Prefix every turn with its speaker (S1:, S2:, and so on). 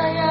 S1: saya